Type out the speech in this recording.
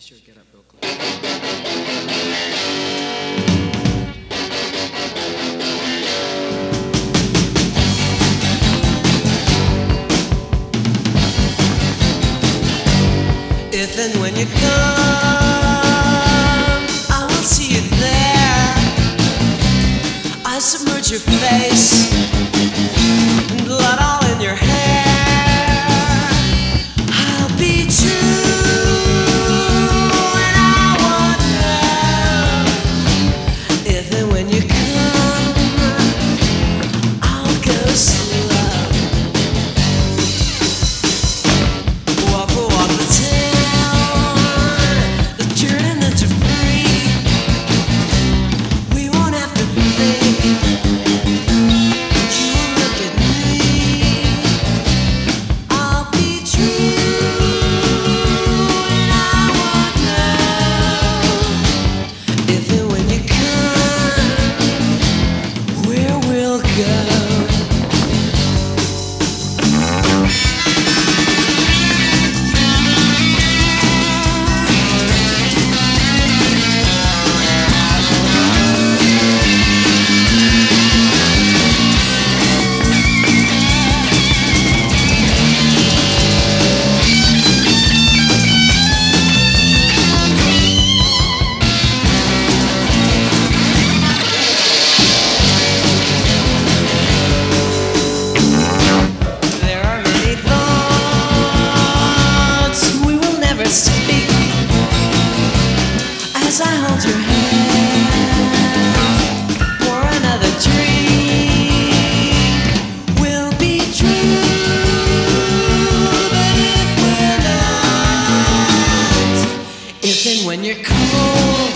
Sure get up real close. If and when you come, I will see you there. I submerge your face, as I hold your hand for another will be true. But if we're not, if and when you're cold,